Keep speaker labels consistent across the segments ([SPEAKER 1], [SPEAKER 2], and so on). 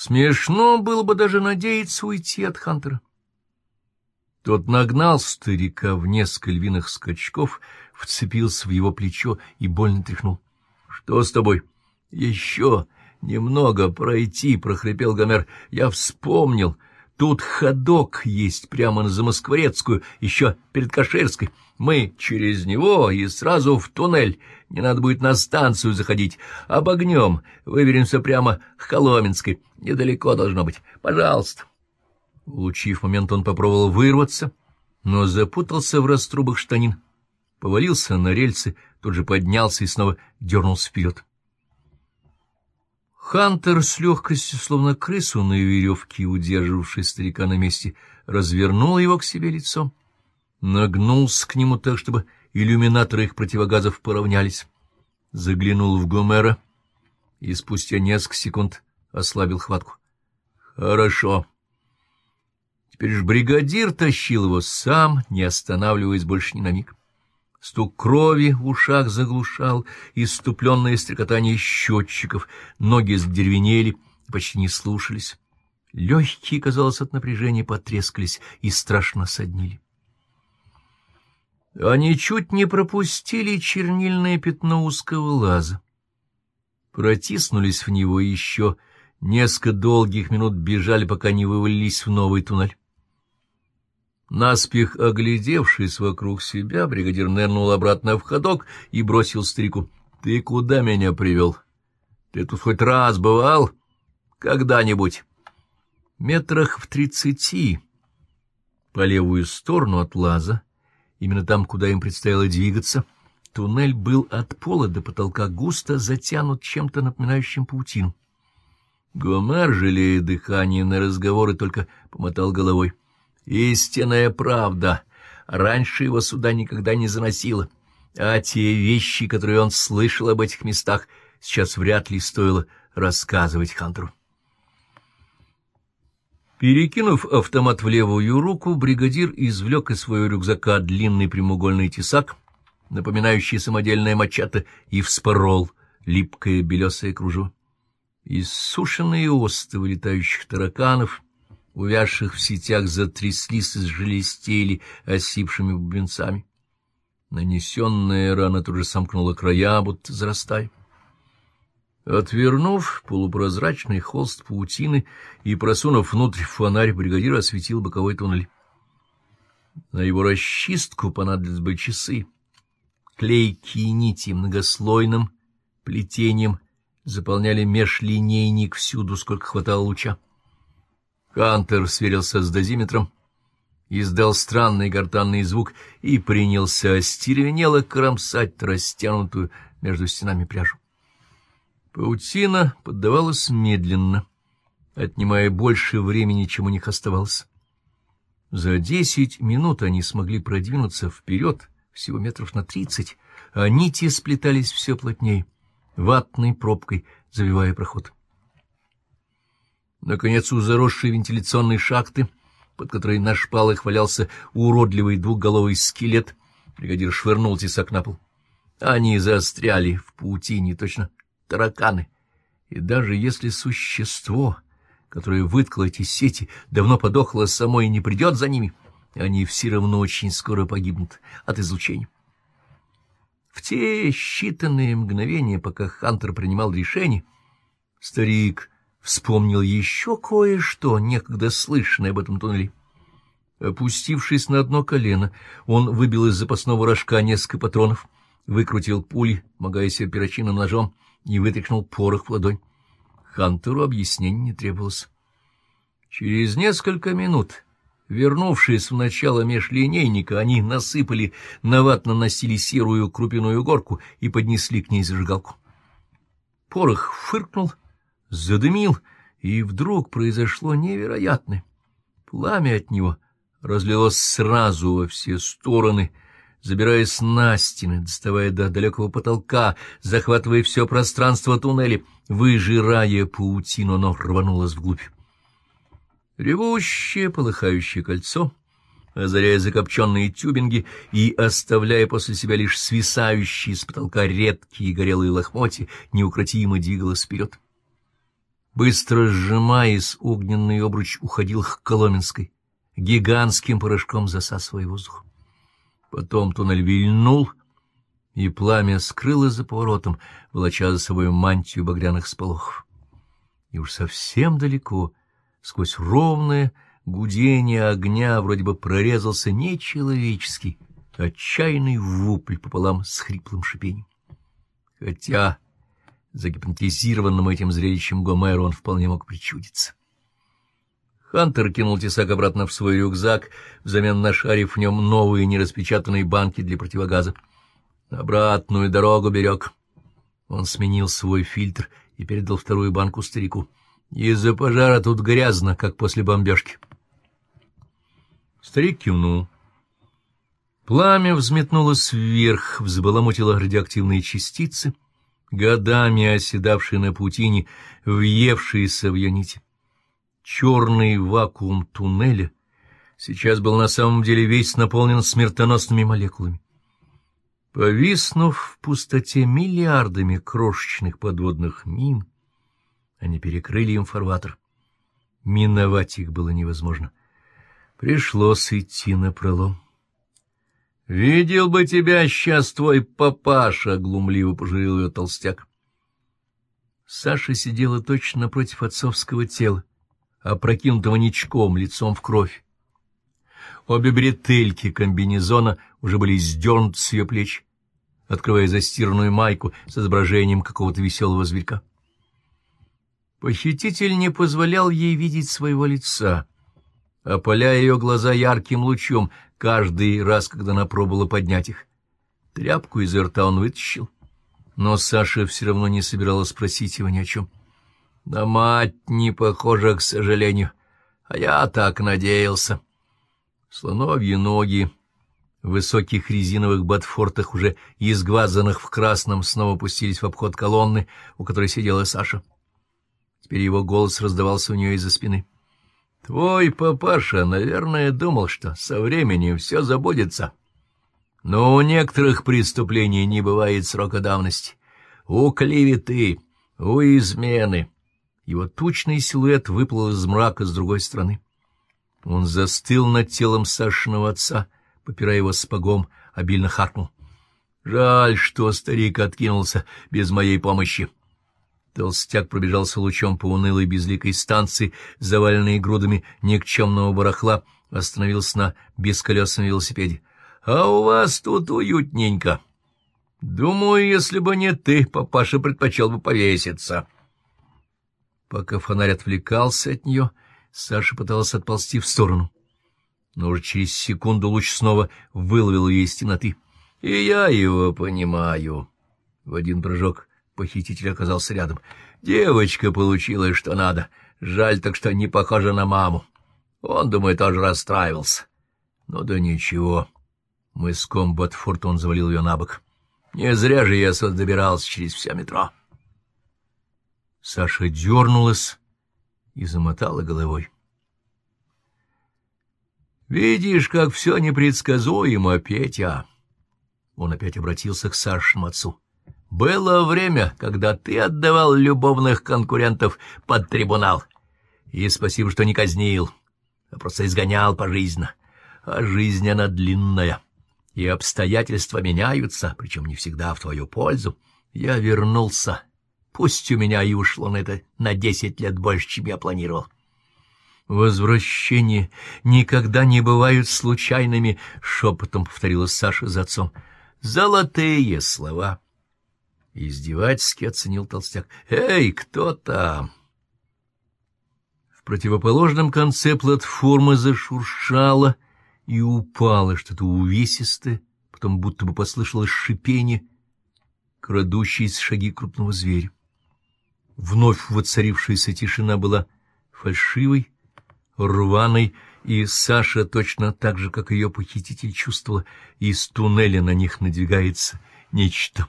[SPEAKER 1] Смешно было бы даже надеяться уйти от Хантера. Тот нагнал старика в несколько львиных скачков, вцепился в его плечо и больно тряхнул. — Что с тобой? — Еще немного пройти, — прохрипел Гомер. — Я вспомнил. Тут ходок есть прямо на Замоскворецкую, еще перед Каширской. Мы через него и сразу в туннель. Не надо будет на станцию заходить. Обогнем, выберемся прямо к Коломенской. Недалеко должно быть. Пожалуйста. Улучив момент, он попробовал вырваться, но запутался в раструбах штанин. Повалился на рельсы, тут же поднялся и снова дернулся вперед. Хантер с легкостью, словно крысу на веревке, удерживавший старика на месте, развернул его к себе лицом, нагнулся к нему так, чтобы иллюминаторы их противогазов поравнялись, заглянул в Гомера и спустя несколько секунд ослабил хватку. — Хорошо. Теперь ж бригадир тащил его сам, не останавливаясь больше ни на миг. Стук крови в ушах заглушал иступленное стрекотание счетчиков, ноги сдервенели и почти не слушались. Легкие, казалось, от напряжения потрескались и страшно соднили. Они чуть не пропустили чернильное пятно узкого лаза. Протиснулись в него еще несколько долгих минут бежали, пока не вывалились в новый туннель. Наспех оглядевшись вокруг себя, бригадир нырнул обратно в ходок и бросил старику. — Ты куда меня привел? Ты тут хоть раз бывал? Когда-нибудь? Метрах в тридцати по левую сторону от лаза, именно там, куда им предстояло двигаться, туннель был от пола до потолка густо затянут чем-то напоминающим паутину. Гомер, жалея дыхание на разговоры, только помотал головой. Истинная правда. Раньше его сюда никогда не заносило. А те вещи, которые он слышал об этих местах, сейчас вряд ли стоило рассказывать Хантеру. Перекинув автомат в левую руку, бригадир извлек из своего рюкзака длинный прямоугольный тесак, напоминающий самодельное мачете, и вспорол липкое белесое кружево. Иссушенные остовы летающих тараканов — увязших в сетях, затряслись и сжелестели осипшими бубенцами. Нанесенная рана тут же сомкнула края, будто зарастая. Отвернув полупрозрачный холст паутины и просунув внутрь фонарь, бригадир осветил боковой туннель. На его расчистку понадобились бы часы. Клейкие нити многослойным плетением заполняли межлинейник всюду, сколько хватало луча. Хантер сверился с дозиметром, издал странный гортанный звук и принялся остервенело кромсать растянутую между стенами пляжу. Паутина поддавалась медленно, отнимая больше времени, чем у них оставалось. За десять минут они смогли продвинуться вперед всего метров на тридцать, а нити сплетались все плотнее, ватной пробкой завивая проход. Наконец, у заросшей вентиляционной шахты, под которой на шпалах валялся уродливый двухголовый скелет, бригадир швырнул тесак на пол. Они застряли в паутине, точно тараканы. И даже если существо, которое выткало эти сети, давно подохло само и не придет за ними, они все равно очень скоро погибнут от излучения. В те считанные мгновения, пока Хантер принимал решение, старик вспомнил еще кое-что, некогда слышанное об этом туннеле. Опустившись на одно колено, он выбил из запасного рожка несколько патронов, выкрутил пули, помогая себе перочинным ножом, и вытряхнул порох в ладонь. Хантеру объяснений не требовалось. Через несколько минут, вернувшись в начало межлинейника, они насыпали, на ватно носили серую крупяную горку и поднесли к ней зажигалку. Порох фыркнул — задымил, и вдруг произошло невероятное. Пламя от него разлилось сразу во все стороны, забираясь на стены, доставая до далекого потолка, захватывая все пространство туннеля, выжирая паутину, оно рванулось вглубь. Ревущее, полыхающее кольцо, озаряя закопченные тюбинги и оставляя после себя лишь свисающие с потолка редкие горелые лохмотья, неукротимо двигалось вперед. Быстро сжимаясь, огненный обруч уходил к Коломенской, гигантским порошком засасывая воздух. Потом туннель вильнул, и пламя скрылось за поворотом, волоча за собой мантию багряных сполохов. И уж совсем далеко, сквозь ровное гудение огня, вроде бы прорезался нечеловеческий, отчаянный вопль пополам с хриплым шипением. Хотя загипнотизированным этим зрелищем Гомеру он вполне мог причудиться. Хантер кинул тесак обратно в свой рюкзак, взамен нашарив в нем новые нераспечатанные банки для противогаза. Обратную дорогу берег. Он сменил свой фильтр и передал вторую банку старику. Из-за пожара тут грязно, как после бомбежки. Старик кивнул. Пламя взметнулось вверх, взбаламутило радиоактивные частицы, годами оседавшие на паутине, въевшиеся в ее нити. Черный вакуум туннеля сейчас был на самом деле весь наполнен смертоносными молекулами. Повиснув в пустоте миллиардами крошечных подводных мин, они перекрыли им фарватер. Миновать их было невозможно. Пришлось идти на пролом. «Видел бы тебя сейчас твой папаша!» — глумливо пожалел ее толстяк. Саша сидела точно напротив отцовского тела опрокинутого ничком, лицом в кровь. Обе бретельки комбинезона уже были сдернуты с ее плеч, открывая застиранную майку с изображением какого-то веселого зверька. Похититель не позволял ей видеть своего лица, опаляя ее глаза ярким лучом каждый раз, когда она пробовала поднять их. Тряпку из рта он вытащил, но Саша все равно не собиралась спросить его ни о чем. — на мать не похожа, к сожалению, а я так надеялся. Слоновьи ноги в высоких резиновых ботфортах, уже изгвазанных в красном, снова пустились в обход колонны, у которой сидела Саша. Теперь его голос раздавался у нее из-за спины. — Твой папаша, наверное, думал, что со временем все забудется. Но у некоторых преступлений не бывает срока давности. У клеветы, у измены, его тучный силуэт выплыл из мрака с другой стороны. Он застыл над телом Сашиного отца, попирая его сапогом, обильно харкнул. Жаль, что старик откинулся без моей помощи. Толстяк пробежался лучом по унылой безликой станции, заваленной грудами никчемного барахла, остановился на бесколесном велосипеде. — А у вас тут уютненько. Думаю, если бы не ты, папаша предпочел бы повеситься. — Пока фонарь отвлекался от нее, Саша пыталась отползти в сторону. Но уже через секунду луч снова выловил ее из темноты. — И я его понимаю. В один прыжок похититель оказался рядом. Девочка получила, что надо. Жаль так, что не похожа на маму. Он, думаю, тоже расстраивался. Ну да ничего. Мыском Ботфорта он завалил ее на бок. Не зря же я добирался через все метро. Саша дернулась и замотала головой. «Видишь, как все непредсказуемо, Петя!» Он опять обратился к Сашиному отцу. «Было время, когда ты отдавал любовных конкурентов под трибунал. И спасибо, что не казнил, а просто изгонял пожизненно. А жизнь она длинная, и обстоятельства меняются, причем не всегда в твою пользу. Я вернулся» Пусть у меня и ушло на это на десять лет больше, чем я планировал. «Возвращения никогда не бывают случайными», — шепотом повторила Саша за отцом. «Золотые слова». Издевательски оценил толстяк. «Эй, кто там?» В противоположном конце платформы зашуршало и упало что-то увесистое, потом будто бы послышалось шипение, крадущиеся шаги крупного зверя. Вновь воцарившаяся тишина была фальшивой, рваной, и Саша точно так же, как ее похититель, чувствовала, из туннеля на них надвигается нечто.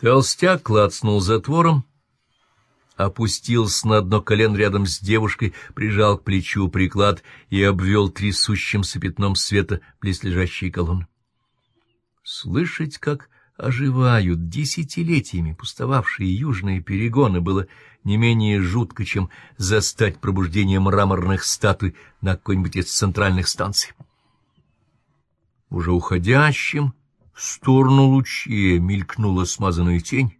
[SPEAKER 1] Толстяк клацнул затвором, опустился на одно колено рядом с девушкой, прижал к плечу приклад и обвел трясущимся пятном света близлежащие колонны. Слышать, как оживают десятилетиями пустовавшие южные перегоны, было не менее жутко, чем застать пробуждение мраморных статуй на какой-нибудь из центральных станций. Уже уходящим в сторону луче мелькнула смазанная тень,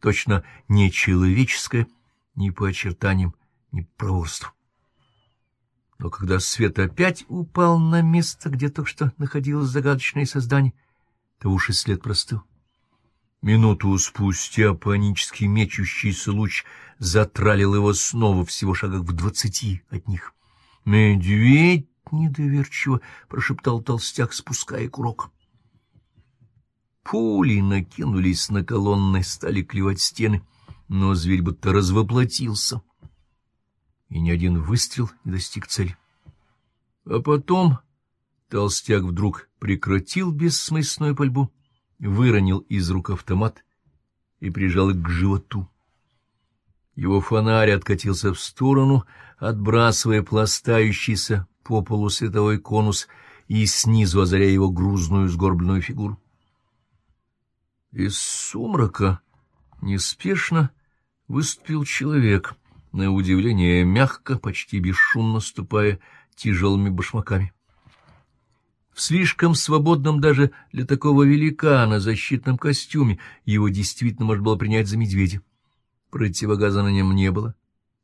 [SPEAKER 1] точно не человеческая, ни по очертаниям, ни по проворству. Но когда свет опять упал на место, где только что находилось загадочное создание, то уж и след простыл. Минуту спустя панически мечущийся луч затралил его снова всего шагах в двадцати от них. «Медведь!» — недоверчиво прошептал толстяк, спуская курок. Пули накинулись на колонны, стали клевать стены, но зверь будто развоплотился, и ни один выстрел не достиг цели. А потом толстяк вдруг прекратил бессмысленную пальбу, выронил из рук автомат и прижал их к животу. Его фонарь откатился в сторону, отбрасывая пластающийся по полу световой конус и снизу озаряя его грузную сгорбленную фигуру. Из сумрака неспешно выступил человек, на удивление мягко, почти бесшумно ступая тяжелыми башмаками. В слишком свободном даже для такого великана защитном костюме его действительно можно было принять за медведя. Противогаза на нем не было,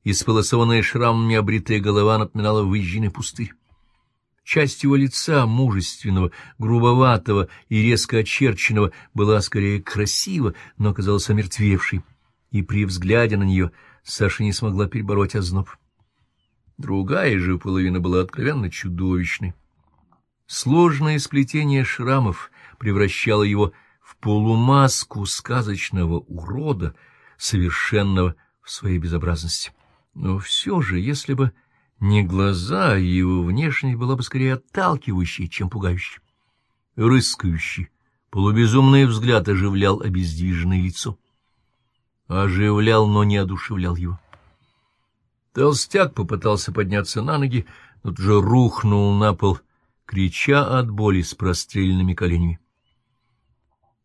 [SPEAKER 1] и сполосованная шрамами обритая голова напоминала выжженный пустырь. Часть его лица, мужественного, грубоватого и резко очерченного, была скорее красива, но оказалась омертвевшей, и при взгляде на нее Саша не смогла перебороть озноб. Другая же половина была откровенно чудовищной. Сложное сплетение шрамов превращало его в полумаску сказочного урода, совершенного в своей безобразности. Но все же, если бы не глаза, его внешность была бы скорее отталкивающей, чем пугающей. Рыскающий, полубезумный взгляд оживлял обездвиженное лицо. Оживлял, но не одушевлял его. Толстяк попытался подняться на ноги, но тут же рухнул на пол, крича от боли с простреленными коленями.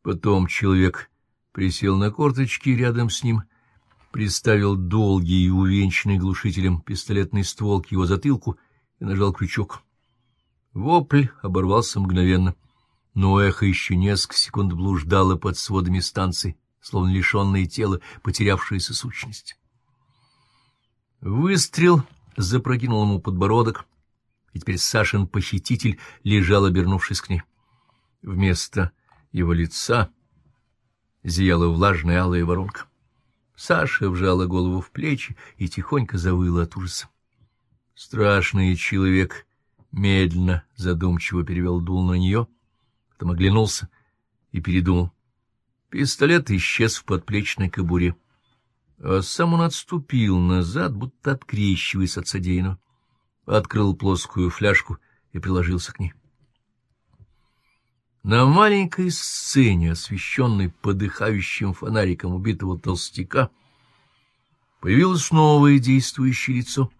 [SPEAKER 1] Потом человек присел на корточки рядом с ним приставил долгий и увенчанный глушителем пистолетный ствол к его затылку и нажал крючок. Вопль оборвался мгновенно, но эхо еще несколько секунд блуждало под сводами станции, словно лишенное тело, потерявшееся сущность. Выстрел запрокинул ему подбородок, и теперь Сашин похититель лежал, обернувшись к ней. Вместо его лица зияла влажная алая воронка. Саша вжала голову в плечи и тихонько завыла от ужаса. Страшный человек медленно, задумчиво перевел дул на нее, потом оглянулся и передумал. Пистолет исчез в подплечной кобуре, а сам он отступил назад, будто открещиваясь от содеянного, открыл плоскую фляжку и приложился к ней. На маленькой сцене, освещенной подыхающим фонариком убитого толстяка, появилось новое действующее лицо,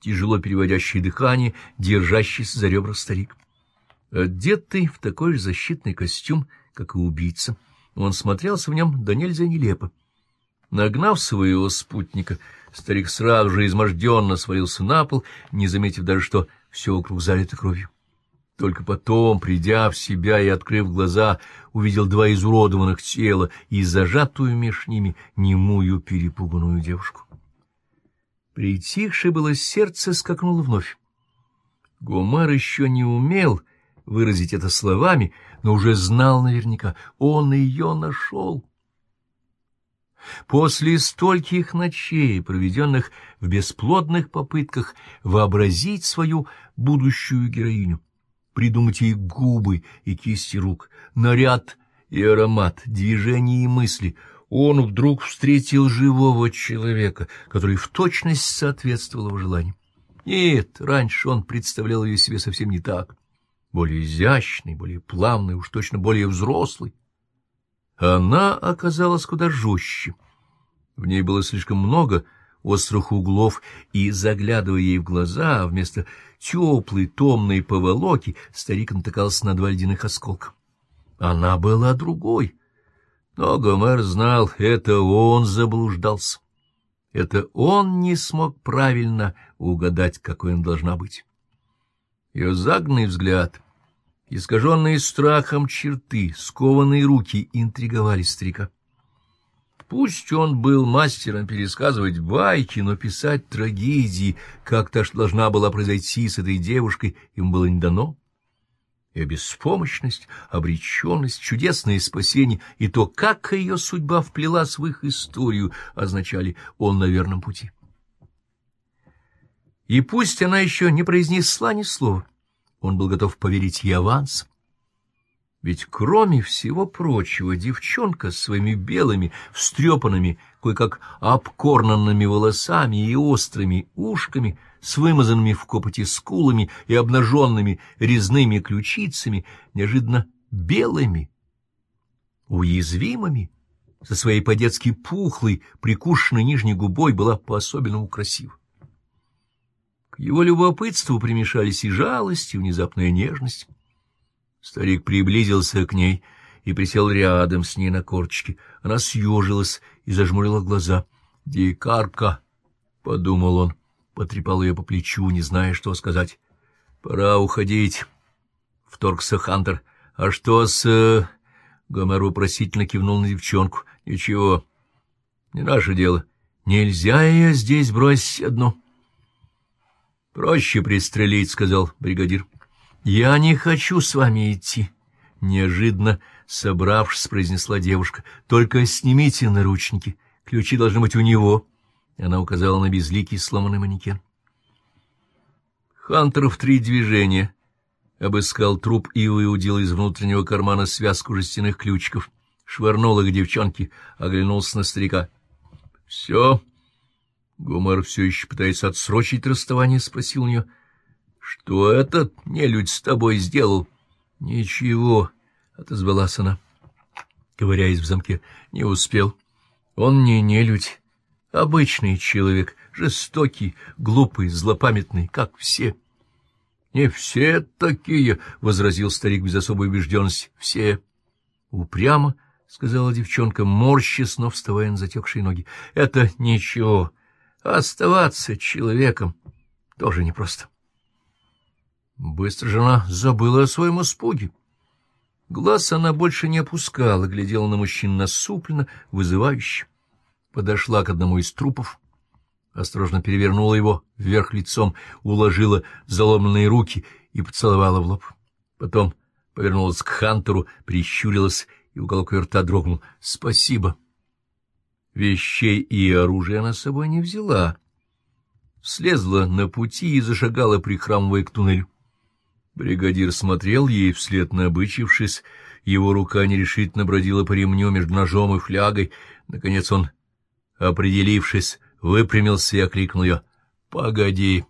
[SPEAKER 1] тяжело переводящее дыхание, держащийся за ребра старик. Одетый в такой же защитный костюм, как и убийца, он смотрелся в нем да нельзя нелепо. Нагнав своего спутника, старик сразу же изможденно свалился на пол, не заметив даже, что все вокруг залито кровью. Только потом, придя в себя и открыв глаза, увидел два изуродованных тела и зажатую меж ними немую перепуганную девушку. Притихшее было сердце скакнуло вновь. Гомер еще не умел выразить это словами, но уже знал наверняка, он ее нашел. После стольких ночей, проведенных в бесплодных попытках вообразить свою будущую героиню, придумать ей губы и кисти рук, наряд и аромат, движения и мысли. Он вдруг встретил живого человека, который в точность соответствовал его желаниям. Нет, раньше он представлял ее себе совсем не так. Более изящный, более плавный, уж точно более взрослый. Она оказалась куда жестче. В ней было слишком много острых углов, и, заглядывая ей в глаза, вместо теплой томной поволоки старик натыкался на два ледяных осколка. Она была другой, Но Гомер знал, это он заблуждался. Это он не смог правильно угадать, какой он должна быть. Ее загнанный взгляд, искаженные страхом черты, скованные руки интриговали старика. Пусть он был мастером пересказывать байки, но писать трагедии, как то что должна была произойти с этой девушкой, ему было не дано. И беспомощность, обреченность, чудесное спасение и то, как ее судьба вплелась в их историю, означали «он на верном пути». И пусть она еще не произнесла ни слова, он был готов поверить ей авансом. Ведь кроме всего прочего, девчонка с своими белыми, встрепанными, кое-как обкорнанными волосами и острыми ушками, с вымазанными в копоти скулами и обнаженными резными ключицами, неожиданно белыми, уязвимыми, со своей по-детски пухлой, прикушенной нижней губой была по-особенному красива. К его любопытству примешались и жалость, и внезапная нежность. Старик приблизился к ней и присел рядом с ней на корточке. Она съежилась и зажмурила глаза. «Дикарка!» — подумал он, потрепал ее по плечу, не зная, что сказать. «Пора уходить!» — вторгся Хантер. «А что с...» э, Гомер вопросительно кивнул на девчонку. «Ничего, не наше дело. Нельзя ее здесь бросить одну». «Проще пристрелить», — сказал бригадир. — Я не хочу с вами идти, — неожиданно, собравшись, произнесла девушка. — Только снимите наручники, ключи должны быть у него. Она указала на безликий сломанный манекен. Хантер в три движения обыскал труп и выудил из внутреннего кармана связку жестяных ключиков, швырнул их девчонке, оглянулся на старика. — Все? Гумар все еще пытается отсрочить расставание, — спросил у нее. —— Что этот нелюдь с тобой сделал? — Ничего, — отозвалась она, ковыряясь в замке. — Не успел. Он не нелюдь, обычный человек, жестокий, глупый, злопамятный, как все. — Не все такие, — возразил старик без особой убежденности. — Все. — Упрямо, — сказала девчонка, морщась, но вставая на затекшие ноги. — Это ничего. Оставаться человеком тоже непросто. Быстро жена забыла о своем испуге. Глаз она больше не опускала, глядела на мужчин насупленно, вызывающе. Подошла к одному из трупов, осторожно перевернула его вверх лицом, уложила заломанные руки и поцеловала в лоб. Потом повернулась к Хантеру, прищурилась, и уголок ее рта дрогнул. — Спасибо. Вещей и оружия она с собой не взяла. Слезла на пути и зашагала, прихрамывая к туннелю. Бригадир смотрел ей вслед, набычившись, его рука нерешительно бродила по ремню между ножом и флягой. Наконец он, определившись, выпрямился и окликнул ее. — Погоди!